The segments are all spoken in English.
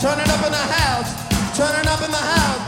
turning up in the house, turning up in the house.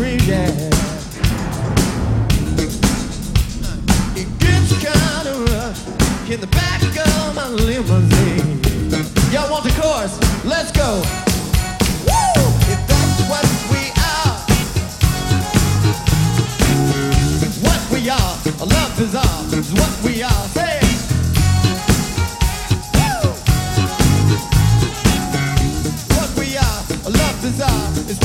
Yeah. It gets kinda rough in the back of my limousine. Y'all want the chorus? Let's go. Woo! If that's what we are, what we are, love is is what we are. Say. Woo! What we are, love is.